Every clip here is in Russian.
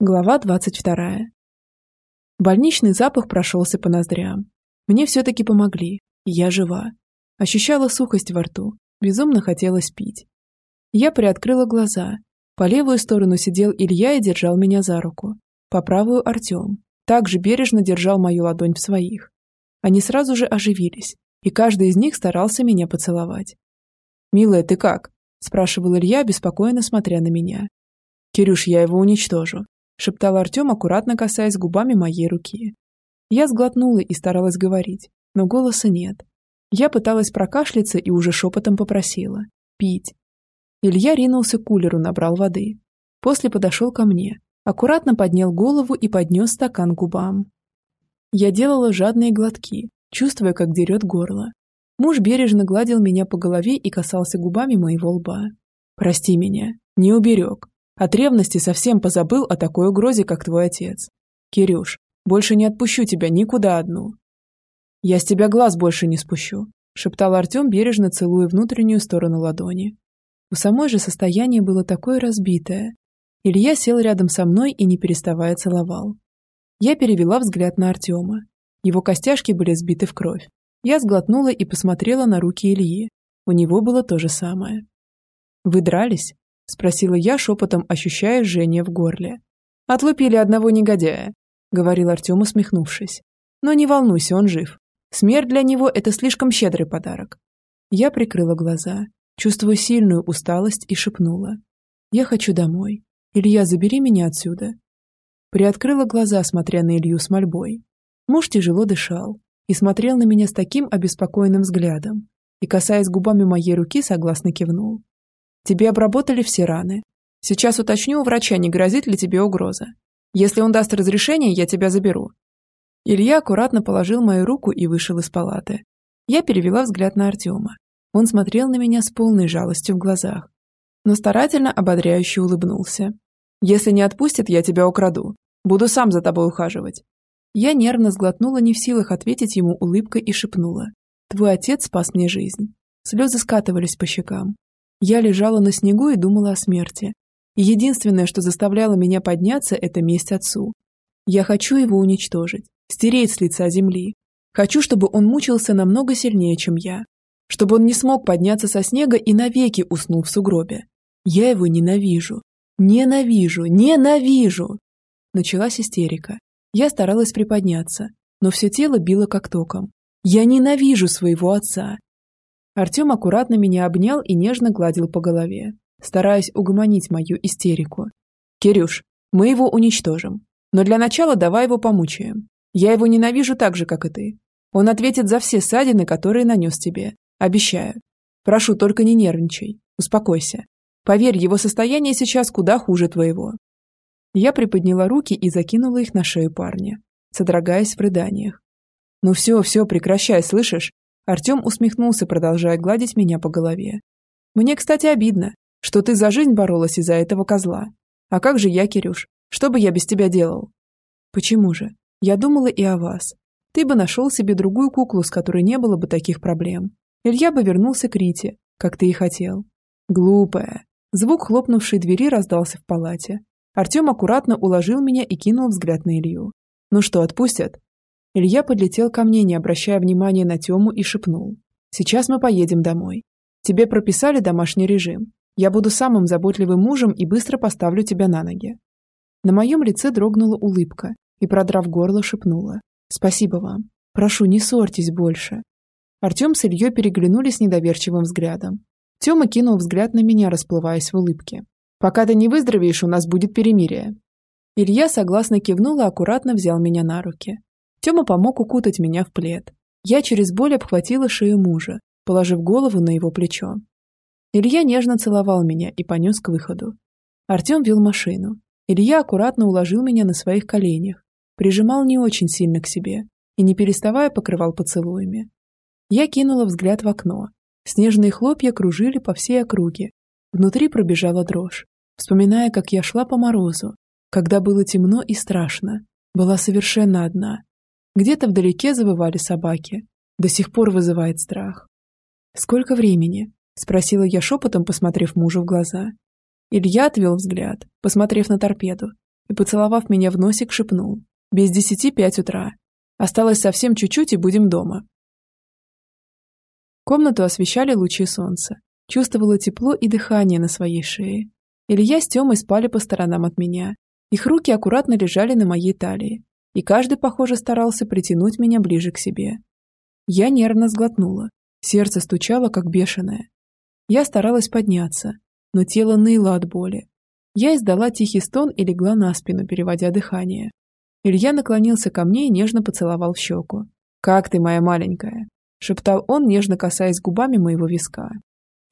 Глава 22. Больничный запах прошелся по ноздрям. Мне все-таки помогли, я жива. Ощущала сухость во рту, безумно хотелось пить. Я приоткрыла глаза. По левую сторону сидел Илья и держал меня за руку. По правую Артем. Также бережно держал мою ладонь в своих. Они сразу же оживились, и каждый из них старался меня поцеловать. «Милая, ты как?» – спрашивал Илья, беспокойно смотря на меня. «Кирюш, я его уничтожу шептал Артем, аккуратно касаясь губами моей руки. Я сглотнула и старалась говорить, но голоса нет. Я пыталась прокашляться и уже шепотом попросила. Пить. Илья ринулся к кулеру, набрал воды. После подошел ко мне, аккуратно поднял голову и поднес стакан к губам. Я делала жадные глотки, чувствуя, как дерет горло. Муж бережно гладил меня по голове и касался губами моего лба. «Прости меня, не уберег. От ревности совсем позабыл о такой угрозе, как твой отец. Кирюш, больше не отпущу тебя никуда одну. Я с тебя глаз больше не спущу, шептал Артем, бережно целуя внутреннюю сторону ладони. У самой же состояние было такое разбитое. Илья сел рядом со мной и не переставая целовал. Я перевела взгляд на Артема. Его костяшки были сбиты в кровь. Я сглотнула и посмотрела на руки Ильи. У него было то же самое. «Вы дрались?» – спросила я шепотом, ощущая жжение в горле. «Отлупили одного негодяя», – говорил Артем, усмехнувшись. «Но не волнуйся, он жив. Смерть для него – это слишком щедрый подарок». Я прикрыла глаза, чувствуя сильную усталость, и шепнула. «Я хочу домой. Илья, забери меня отсюда». Приоткрыла глаза, смотря на Илью с мольбой. Муж тяжело дышал и смотрел на меня с таким обеспокоенным взглядом и, касаясь губами моей руки, согласно кивнул. Тебе обработали все раны. Сейчас уточню у врача, не грозит ли тебе угроза. Если он даст разрешение, я тебя заберу». Илья аккуратно положил мою руку и вышел из палаты. Я перевела взгляд на Артема. Он смотрел на меня с полной жалостью в глазах, но старательно ободряюще улыбнулся. «Если не отпустит, я тебя украду. Буду сам за тобой ухаживать». Я нервно сглотнула, не в силах ответить ему улыбкой и шепнула. «Твой отец спас мне жизнь». Слезы скатывались по щекам. Я лежала на снегу и думала о смерти. Единственное, что заставляло меня подняться, это месть отцу. Я хочу его уничтожить, стереть с лица земли. Хочу, чтобы он мучился намного сильнее, чем я. Чтобы он не смог подняться со снега и навеки уснул в сугробе. Я его ненавижу. Ненавижу, ненавижу. Началась истерика. Я старалась приподняться, но все тело било как током. Я ненавижу своего отца. Артем аккуратно меня обнял и нежно гладил по голове, стараясь угомонить мою истерику. «Кирюш, мы его уничтожим. Но для начала давай его помучаем. Я его ненавижу так же, как и ты. Он ответит за все ссадины, которые нанес тебе. Обещаю. Прошу, только не нервничай. Успокойся. Поверь, его состояние сейчас куда хуже твоего». Я приподняла руки и закинула их на шею парня, содрогаясь в рыданиях. «Ну все, все, прекращай, слышишь? Артем усмехнулся, продолжая гладить меня по голове. «Мне, кстати, обидно, что ты за жизнь боролась из-за этого козла. А как же я, Кирюш? Что бы я без тебя делал?» «Почему же? Я думала и о вас. Ты бы нашел себе другую куклу, с которой не было бы таких проблем. Илья бы вернулся к Рите, как ты и хотел». «Глупая». Звук хлопнувшей двери раздался в палате. Артем аккуратно уложил меня и кинул взгляд на Илью. «Ну что, отпустят?» Илья подлетел ко мне, не обращая внимания на Тему, и шепнул. «Сейчас мы поедем домой. Тебе прописали домашний режим. Я буду самым заботливым мужем и быстро поставлю тебя на ноги». На моем лице дрогнула улыбка и, продрав горло, шепнула. «Спасибо вам. Прошу, не ссорьтесь больше». Артем с Ильей переглянулись недоверчивым взглядом. Тёма кинул взгляд на меня, расплываясь в улыбке. «Пока ты не выздоровеешь, у нас будет перемирие». Илья согласно кивнул и аккуратно взял меня на руки. Тёма помог укутать меня в плед. Я через боль обхватила шею мужа, положив голову на его плечо. Илья нежно целовал меня и понес к выходу. Артем вел машину. Илья аккуратно уложил меня на своих коленях, прижимал не очень сильно к себе и, не переставая, покрывал поцелуями. Я кинула взгляд в окно. Снежные хлопья кружили по всей округе. Внутри пробежала дрожь, вспоминая, как я шла по морозу, когда было темно и страшно, была совершенно одна, где-то вдалеке завывали собаки. До сих пор вызывает страх. «Сколько времени?» – спросила я шепотом, посмотрев мужу в глаза. Илья отвел взгляд, посмотрев на торпеду. и, поцеловав меня в носик, шепнул. «Без десяти пять утра. Осталось совсем чуть-чуть и будем дома». Комнату освещали лучи солнца. Чувствовала тепло и дыхание на своей шее. Илья с Тёмой спали по сторонам от меня. Их руки аккуратно лежали на моей талии, и каждый, похоже, старался притянуть меня ближе к себе. Я нервно сглотнула. Сердце стучало, как бешеное. Я старалась подняться, но тело ныло от боли. Я издала тихий стон и легла на спину, переводя дыхание. Илья наклонился ко мне и нежно поцеловал в щеку. «Как ты, моя маленькая?» – шептал он, нежно касаясь губами моего виска.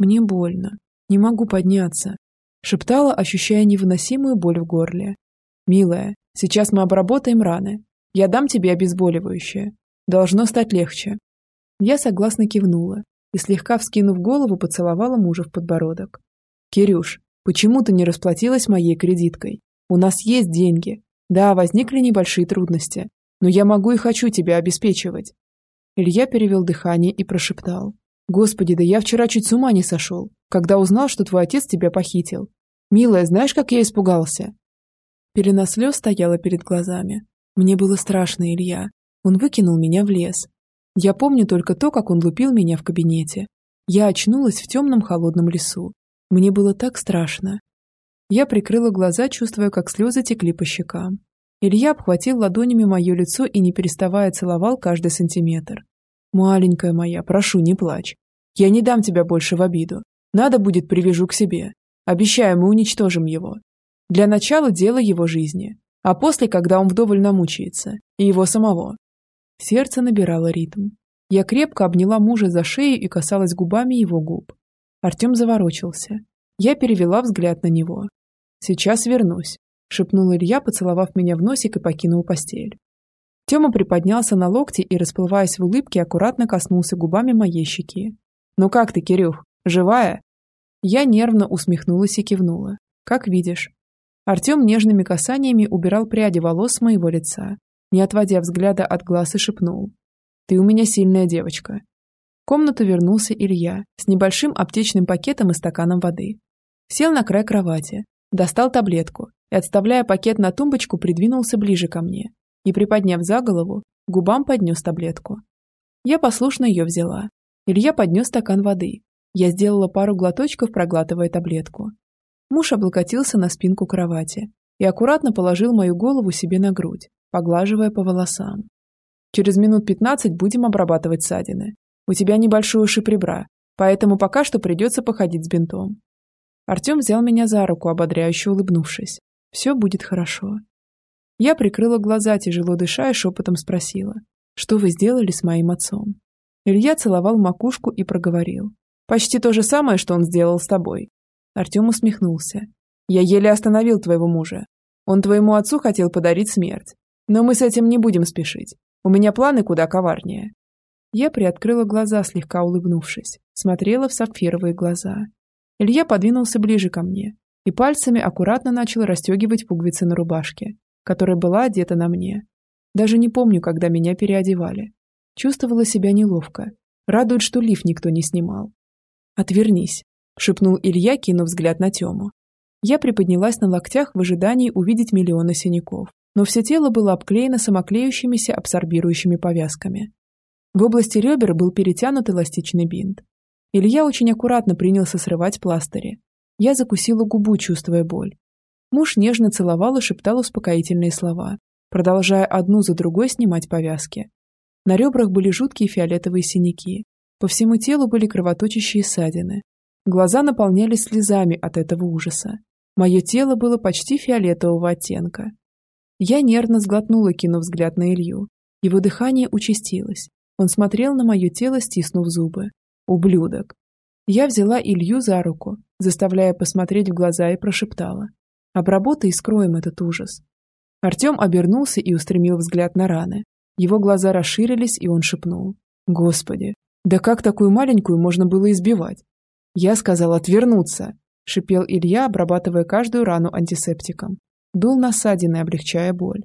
«Мне больно. Не могу подняться», – шептала, ощущая невыносимую боль в горле. «Милая, сейчас мы обработаем раны. Я дам тебе обезболивающее. Должно стать легче». Я согласно кивнула и, слегка вскинув голову, поцеловала мужа в подбородок. «Кирюш, почему ты не расплатилась моей кредиткой? У нас есть деньги. Да, возникли небольшие трудности, но я могу и хочу тебя обеспечивать». Илья перевел дыхание и прошептал. «Господи, да я вчера чуть с ума не сошел, когда узнал, что твой отец тебя похитил. Милая, знаешь, как я испугался?» Пелена слез стояла перед глазами. Мне было страшно, Илья. Он выкинул меня в лес. Я помню только то, как он лупил меня в кабинете. Я очнулась в темном холодном лесу. Мне было так страшно. Я прикрыла глаза, чувствуя, как слезы текли по щекам. Илья обхватил ладонями мое лицо и, не переставая, целовал каждый сантиметр. «Маленькая моя, прошу, не плачь. Я не дам тебя больше в обиду. Надо будет, привяжу к себе. Обещаю, мы уничтожим его. Для начала дело его жизни, а после, когда он вдоволь намучается, и его самого». Сердце набирало ритм. Я крепко обняла мужа за шею и касалась губами его губ. Артем заворочился. Я перевела взгляд на него. «Сейчас вернусь», — шепнул Илья, поцеловав меня в носик и покинул постель. Тёма приподнялся на локте и, расплываясь в улыбке, аккуратно коснулся губами моей щеки. «Ну как ты, Кирюх, живая?» Я нервно усмехнулась и кивнула. «Как видишь». Артем нежными касаниями убирал пряди волос с моего лица, не отводя взгляда от глаз и шепнул. «Ты у меня сильная девочка комнату вернулся Илья с небольшим аптечным пакетом и стаканом воды. Сел на край кровати, достал таблетку и, отставляя пакет на тумбочку, придвинулся ближе ко мне и, приподняв за голову, губам поднес таблетку. Я послушно ее взяла. Илья поднес стакан воды. Я сделала пару глоточков, проглатывая таблетку. Муж облокотился на спинку кровати и аккуратно положил мою голову себе на грудь, поглаживая по волосам. Через минут пятнадцать будем обрабатывать ссадины. У тебя небольшой ушиб ребра, поэтому пока что придется походить с бинтом. Артем взял меня за руку, ободряюще улыбнувшись. Все будет хорошо. Я прикрыла глаза, тяжело дыша, и шепотом спросила. Что вы сделали с моим отцом? Илья целовал макушку и проговорил. Почти то же самое, что он сделал с тобой. Артем усмехнулся. Я еле остановил твоего мужа. Он твоему отцу хотел подарить смерть. Но мы с этим не будем спешить. У меня планы куда коварнее. Я приоткрыла глаза, слегка улыбнувшись, смотрела в сапфировые глаза. Илья подвинулся ближе ко мне и пальцами аккуратно начал расстегивать пуговицы на рубашке, которая была одета на мне. Даже не помню, когда меня переодевали. Чувствовала себя неловко. Радует, что лиф никто не снимал. «Отвернись», — шепнул Илья, кинув взгляд на Тему. Я приподнялась на локтях в ожидании увидеть миллионы синяков, но все тело было обклеено самоклеющимися абсорбирующими повязками. В области ребер был перетянут эластичный бинт. Илья очень аккуратно принялся срывать пластыри. Я закусила губу, чувствуя боль. Муж нежно целовал и шептал успокоительные слова, продолжая одну за другой снимать повязки. На ребрах были жуткие фиолетовые синяки. По всему телу были кровоточащие ссадины. Глаза наполнялись слезами от этого ужаса. Мое тело было почти фиолетового оттенка. Я нервно сглотнула, кинув взгляд на Илью. Его дыхание участилось. Он смотрел на мое тело, стиснув зубы. Ублюдок. Я взяла Илью за руку, заставляя посмотреть в глаза и прошептала. Обработай и скроем этот ужас. Артем обернулся и устремил взгляд на раны. Его глаза расширились, и он шепнул. «Господи, да как такую маленькую можно было избивать?» Я сказал отвернуться, шипел Илья, обрабатывая каждую рану антисептиком. Дул на ссадины, облегчая боль.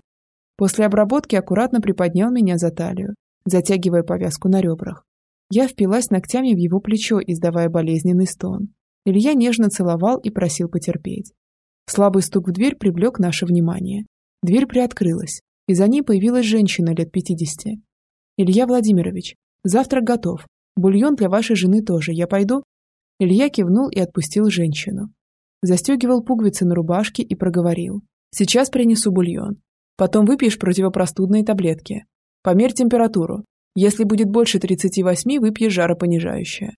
После обработки аккуратно приподнял меня за талию затягивая повязку на ребрах. Я впилась ногтями в его плечо, издавая болезненный стон. Илья нежно целовал и просил потерпеть. Слабый стук в дверь привлек наше внимание. Дверь приоткрылась, и за ней появилась женщина лет пятидесяти. «Илья Владимирович, завтрак готов. Бульон для вашей жены тоже. Я пойду?» Илья кивнул и отпустил женщину. Застегивал пуговицы на рубашке и проговорил. «Сейчас принесу бульон. Потом выпьешь противопростудные таблетки. Померь температуру. Если будет больше 38, выпьешь жаропонижающее.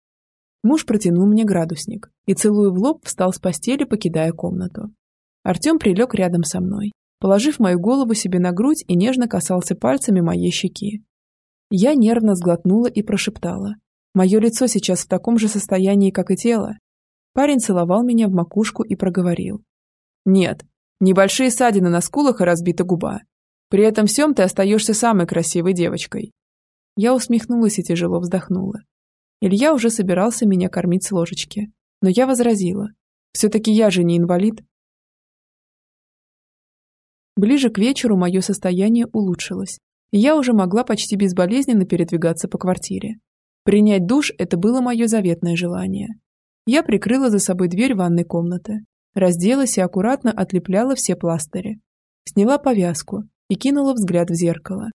Муж протянул мне градусник и, целуя в лоб, встал с постели, покидая комнату. Артем прилег рядом со мной, положив мою голову себе на грудь и нежно касался пальцами моей щеки. Я нервно сглотнула и прошептала. Мое лицо сейчас в таком же состоянии, как и тело. Парень целовал меня в макушку и проговорил. Нет, небольшие ссадины на скулах и разбита губа. При этом всем ты остаешься самой красивой девочкой. Я усмехнулась и тяжело вздохнула. Илья уже собирался меня кормить с ложечки. Но я возразила. Все-таки я же не инвалид. Ближе к вечеру мое состояние улучшилось, и я уже могла почти безболезненно передвигаться по квартире. Принять душ – это было мое заветное желание. Я прикрыла за собой дверь ванной комнаты, разделась и аккуратно отлепляла все пластыри. Сняла повязку и кинула взгляд в зеркало.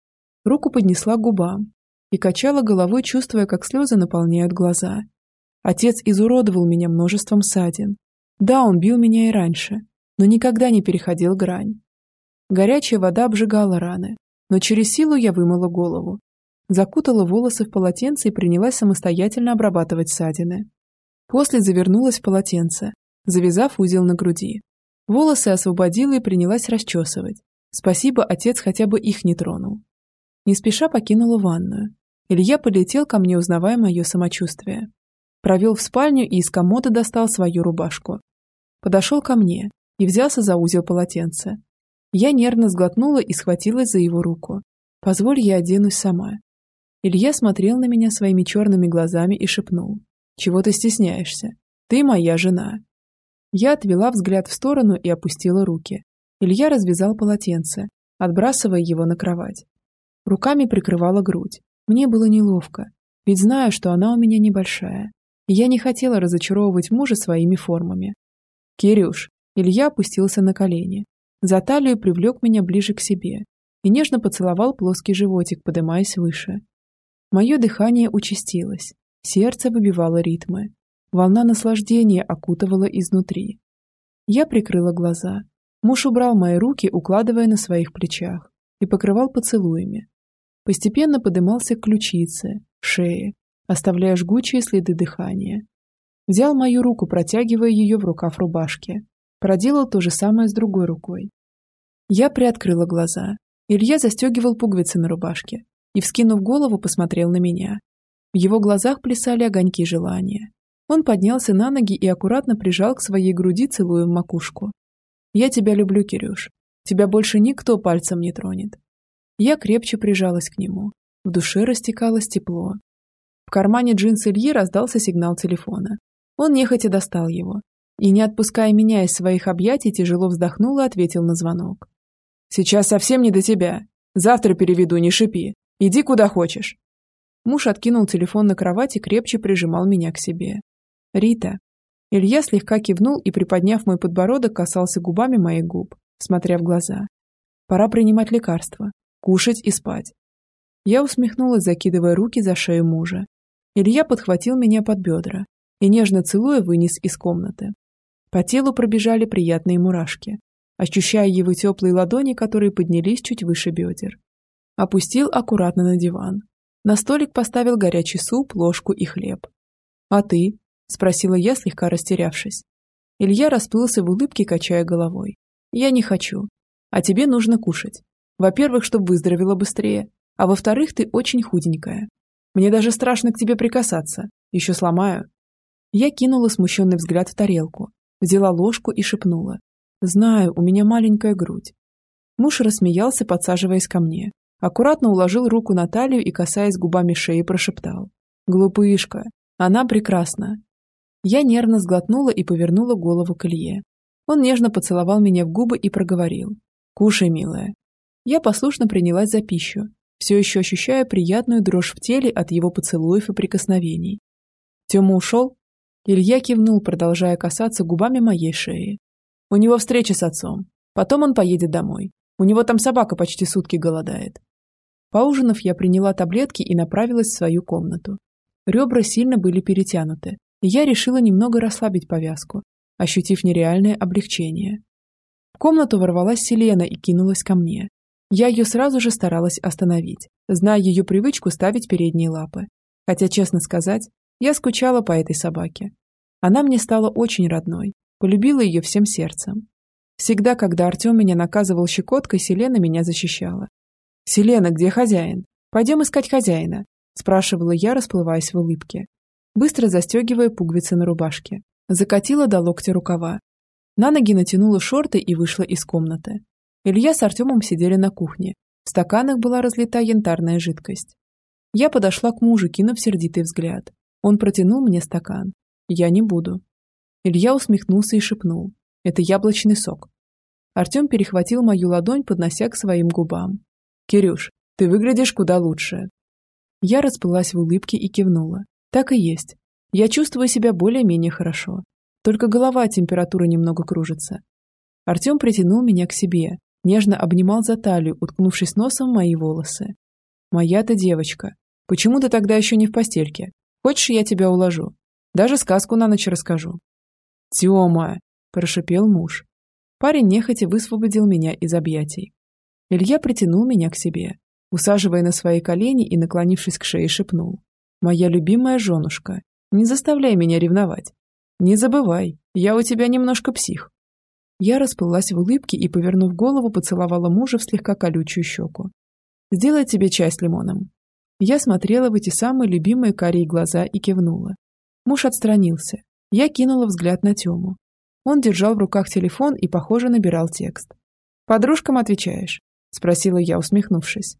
Руку поднесла к губам, и качала головой, чувствуя, как слезы наполняют глаза. Отец изуродовал меня множеством ссадин. Да, он бил меня и раньше, но никогда не переходил грань. Горячая вода обжигала раны, но через силу я вымыла голову. Закутала волосы в полотенце и принялась самостоятельно обрабатывать ссадины. После завернулась в полотенце, завязав узел на груди. Волосы освободила и принялась расчесывать. Спасибо, отец хотя бы их не тронул. Не спеша покинула ванную. Илья полетел ко мне, узнавая мое самочувствие. Провел в спальню и из комода достал свою рубашку. Подошел ко мне и взялся за узел полотенца. Я нервно сглотнула и схватилась за его руку. «Позволь, я оденусь сама». Илья смотрел на меня своими черными глазами и шепнул. «Чего ты стесняешься? Ты моя жена». Я отвела взгляд в сторону и опустила руки. Илья развязал полотенце, отбрасывая его на кровать. Руками прикрывала грудь, мне было неловко, ведь знаю, что она у меня небольшая. И я не хотела разочаровывать мужа своими формами. «Кирюш!» Илья опустился на колени. За талию привлек меня ближе к себе и нежно поцеловал плоский животик, подымаясь выше. Мое дыхание участилось, сердце выбивало ритмы. Волна наслаждения окутывала изнутри. Я прикрыла глаза. Муж убрал мои руки, укладывая на своих плечах, и покрывал поцелуями, постепенно подымался к ключице, шее, оставляя жгучие следы дыхания. Взял мою руку, протягивая ее в рукав рубашки. Проделал то же самое с другой рукой. Я приоткрыла глаза. Илья застегивал пуговицы на рубашке и, вскинув голову, посмотрел на меня. В его глазах плясали огоньки желания. Он поднялся на ноги и аккуратно прижал к своей груди, целуя в макушку. «Я тебя люблю, Кирюш. Тебя больше никто пальцем не тронет. Я крепче прижалась к нему. В душе растекалось тепло. В кармане джинс Ильи раздался сигнал телефона. Он нехотя достал его. И, не отпуская меня из своих объятий, тяжело вздохнул и ответил на звонок. «Сейчас совсем не до тебя. Завтра переведу, не шипи. Иди куда хочешь». Муж откинул телефон на кровать и крепче прижимал меня к себе. «Рита». Илья слегка кивнул и, приподняв мой подбородок, касался губами моих губ, смотря в глаза. «Пора принимать лекарства кушать и спать. Я усмехнулась, закидывая руки за шею мужа. Илья подхватил меня под бедра и, нежно целуя, вынес из комнаты. По телу пробежали приятные мурашки, ощущая его теплые ладони, которые поднялись чуть выше бедер. Опустил аккуратно на диван. На столик поставил горячий суп, ложку и хлеб. «А ты?» – спросила я, слегка растерявшись. Илья расплылся в улыбке, качая головой. «Я не хочу. А тебе нужно кушать. Во-первых, чтобы выздоровела быстрее, а во-вторых, ты очень худенькая. Мне даже страшно к тебе прикасаться. Еще сломаю». Я кинула смущенный взгляд в тарелку, взяла ложку и шепнула. «Знаю, у меня маленькая грудь». Муж рассмеялся, подсаживаясь ко мне. Аккуратно уложил руку на талию и, касаясь губами шеи, прошептал. «Глупышка, она прекрасна». Я нервно сглотнула и повернула голову к Илье. Он нежно поцеловал меня в губы и проговорил. «Кушай, милая, я послушно принялась за пищу, все еще ощущая приятную дрожь в теле от его поцелуев и прикосновений. Тёма ушел? Илья кивнул, продолжая касаться губами моей шеи. У него встреча с отцом. Потом он поедет домой. У него там собака почти сутки голодает. Поужинав, я приняла таблетки и направилась в свою комнату. Ребра сильно были перетянуты, и я решила немного расслабить повязку, ощутив нереальное облегчение. В комнату ворвалась Селена и кинулась ко мне. Я ее сразу же старалась остановить, зная ее привычку ставить передние лапы. Хотя, честно сказать, я скучала по этой собаке. Она мне стала очень родной, полюбила ее всем сердцем. Всегда, когда Артем меня наказывал щекоткой, Селена меня защищала. «Селена, где хозяин? Пойдем искать хозяина», спрашивала я, расплываясь в улыбке. Быстро застегивая пуговицы на рубашке. Закатила до локтя рукава. На ноги натянула шорты и вышла из комнаты. Илья с Артемом сидели на кухне. В стаканах была разлита янтарная жидкость. Я подошла к мужу, кинув сердитый взгляд. Он протянул мне стакан. Я не буду. Илья усмехнулся и шепнул. Это яблочный сок. Артем перехватил мою ладонь, поднося к своим губам. «Кирюш, ты выглядишь куда лучше». Я расплылась в улыбке и кивнула. Так и есть. Я чувствую себя более-менее хорошо. Только голова от температуры немного кружится. Артем притянул меня к себе, нежно обнимал за талию, уткнувшись носом в мои волосы. «Моя ты девочка. Почему ты тогда еще не в постельке? Хочешь, я тебя уложу? Даже сказку на ночь расскажу». «Тема!» – прошипел муж. Парень нехотя высвободил меня из объятий. Илья притянул меня к себе, усаживая на свои колени и, наклонившись к шее, шепнул. «Моя любимая женушка, не заставляй меня ревновать. Не забывай, я у тебя немножко псих». Я расплылась в улыбке и, повернув голову, поцеловала мужа в слегка колючую щеку. «Сделай тебе чай с лимоном». Я смотрела в эти самые любимые карие глаза и кивнула. Муж отстранился. Я кинула взгляд на Тему. Он держал в руках телефон и, похоже, набирал текст. «Подружкам отвечаешь?» – спросила я, усмехнувшись.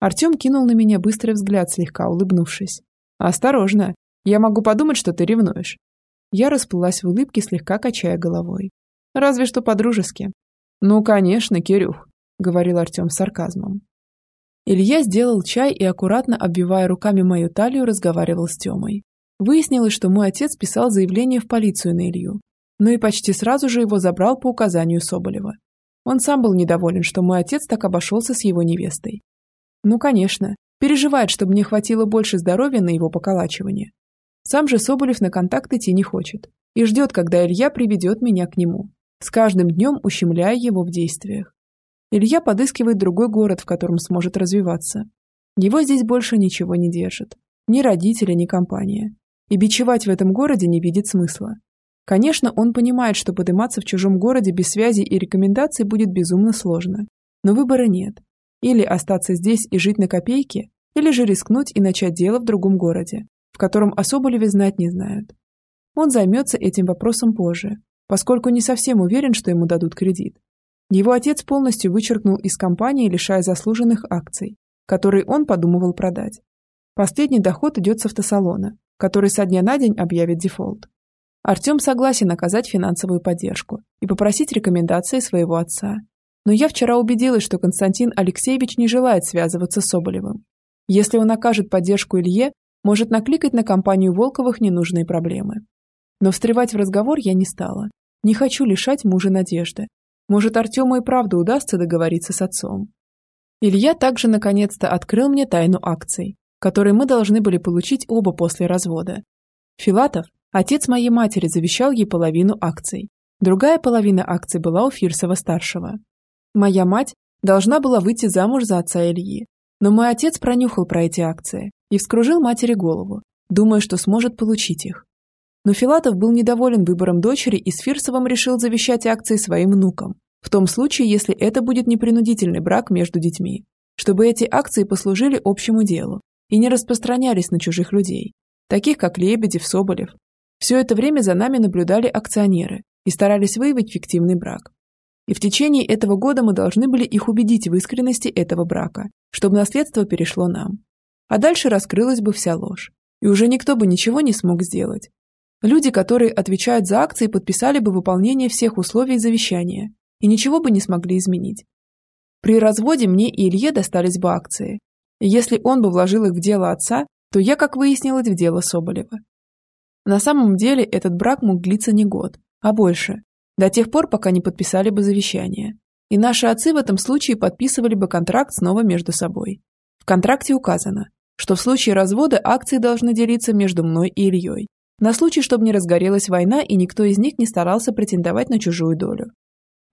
Артем кинул на меня быстрый взгляд, слегка улыбнувшись. «Осторожно, я могу подумать, что ты ревнуешь». Я расплылась в улыбке, слегка качая головой. «Разве что по-дружески». «Ну, конечно, Кирюх», – говорил Артем с сарказмом. Илья сделал чай и, аккуратно обвивая руками мою талию, разговаривал с Темой. Выяснилось, что мой отец писал заявление в полицию на Илью, но и почти сразу же его забрал по указанию Соболева. Он сам был недоволен, что мой отец так обошелся с его невестой. Ну, конечно, переживает, чтобы мне хватило больше здоровья на его поколачивание. Сам же Соболев на контакт идти не хочет и ждет, когда Илья приведет меня к нему, с каждым днем ущемляя его в действиях. Илья подыскивает другой город, в котором сможет развиваться. Его здесь больше ничего не держит. Ни родители, ни компания и бичевать в этом городе не видит смысла. Конечно, он понимает, что подниматься в чужом городе без связи и рекомендаций будет безумно сложно. Но выбора нет. Или остаться здесь и жить на копейки, или же рискнуть и начать дело в другом городе, в котором о Соболеве знать не знают. Он займется этим вопросом позже, поскольку не совсем уверен, что ему дадут кредит. Его отец полностью вычеркнул из компании, лишая заслуженных акций, которые он подумывал продать. Последний доход идет с автосалона, который со дня на день объявит дефолт. Артем согласен оказать финансовую поддержку и попросить рекомендации своего отца. Но я вчера убедилась, что Константин Алексеевич не желает связываться с Соболевым. Если он окажет поддержку Илье, может накликать на компанию Волковых ненужные проблемы. Но встревать в разговор я не стала. Не хочу лишать мужа надежды. Может, Артему и правда удастся договориться с отцом. Илья также наконец-то открыл мне тайну акций, которые мы должны были получить оба после развода. Филатов, отец моей матери, завещал ей половину акций. Другая половина акций была у Фирсова-старшего. Моя мать должна была выйти замуж за отца Ильи, но мой отец пронюхал про эти акции и вскружил матери голову, думая, что сможет получить их. Но Филатов был недоволен выбором дочери и с Фирсовым решил завещать акции своим внукам, в том случае, если это будет непринудительный брак между детьми, чтобы эти акции послужили общему делу, и не распространялись на чужих людей, таких как Лебедев, Соболев. Все это время за нами наблюдали акционеры и старались выявить фиктивный брак. И в течение этого года мы должны были их убедить в искренности этого брака, чтобы наследство перешло нам. А дальше раскрылась бы вся ложь, и уже никто бы ничего не смог сделать. Люди, которые отвечают за акции, подписали бы выполнение всех условий завещания и ничего бы не смогли изменить. При разводе мне и Илье достались бы акции, если он бы вложил их в дело отца, то я, как выяснилось, в дело Соболева. На самом деле этот брак мог длиться не год, а больше. До тех пор, пока не подписали бы завещание. И наши отцы в этом случае подписывали бы контракт снова между собой. В контракте указано, что в случае развода акции должны делиться между мной и Ильей. На случай, чтобы не разгорелась война и никто из них не старался претендовать на чужую долю.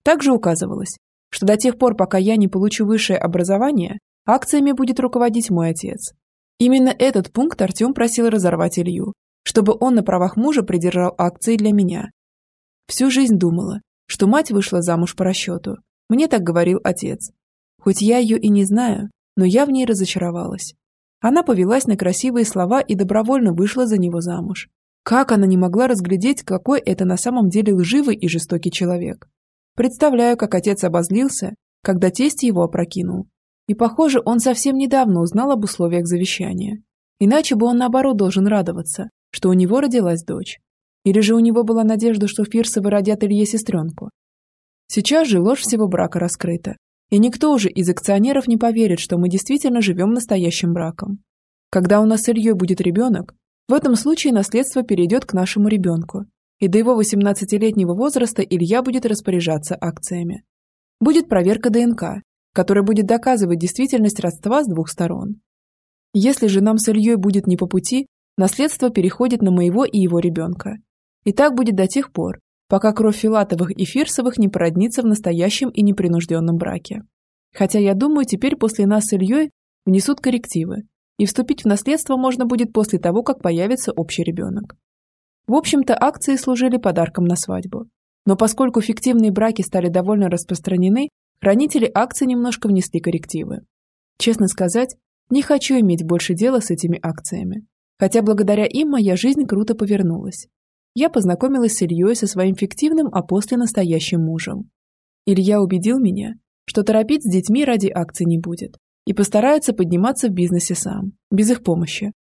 Также указывалось, что до тех пор, пока я не получу высшее образование, акциями будет руководить мой отец. Именно этот пункт Артем просил разорвать Илью, чтобы он на правах мужа придержал акции для меня. Всю жизнь думала, что мать вышла замуж по расчету. Мне так говорил отец. Хоть я ее и не знаю, но я в ней разочаровалась. Она повелась на красивые слова и добровольно вышла за него замуж. Как она не могла разглядеть, какой это на самом деле лживый и жестокий человек? Представляю, как отец обозлился, когда тесть его опрокинул. И, похоже, он совсем недавно узнал об условиях завещания. Иначе бы он, наоборот, должен радоваться, что у него родилась дочь. Или же у него была надежда, что Фирсовы родят Илье сестренку. Сейчас же ложь всего брака раскрыта. И никто уже из акционеров не поверит, что мы действительно живем настоящим браком. Когда у нас с Ильей будет ребенок, в этом случае наследство перейдет к нашему ребенку, и до его 18-летнего возраста Илья будет распоряжаться акциями. Будет проверка ДНК, которая будет доказывать действительность родства с двух сторон. Если же нам с Ильей будет не по пути, наследство переходит на моего и его ребенка. И так будет до тех пор, пока кровь Филатовых и Фирсовых не породнится в настоящем и непринужденном браке. Хотя я думаю, теперь после нас с Ильей внесут коррективы, и вступить в наследство можно будет после того, как появится общий ребенок. В общем-то, акции служили подарком на свадьбу. Но поскольку фиктивные браки стали довольно распространены, хранители акций немножко внесли коррективы. Честно сказать, не хочу иметь больше дела с этими акциями. Хотя благодаря им моя жизнь круто повернулась. Я познакомилась с Ильей со своим фиктивным, а после настоящим мужем. Илья убедил меня, что торопить с детьми ради акций не будет и постарается подниматься в бизнесе сам, без их помощи.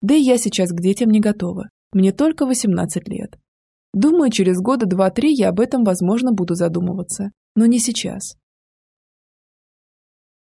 Да и я сейчас к детям не готова, мне только 18 лет. Думаю, через года два-три я об этом, возможно, буду задумываться. Но не сейчас.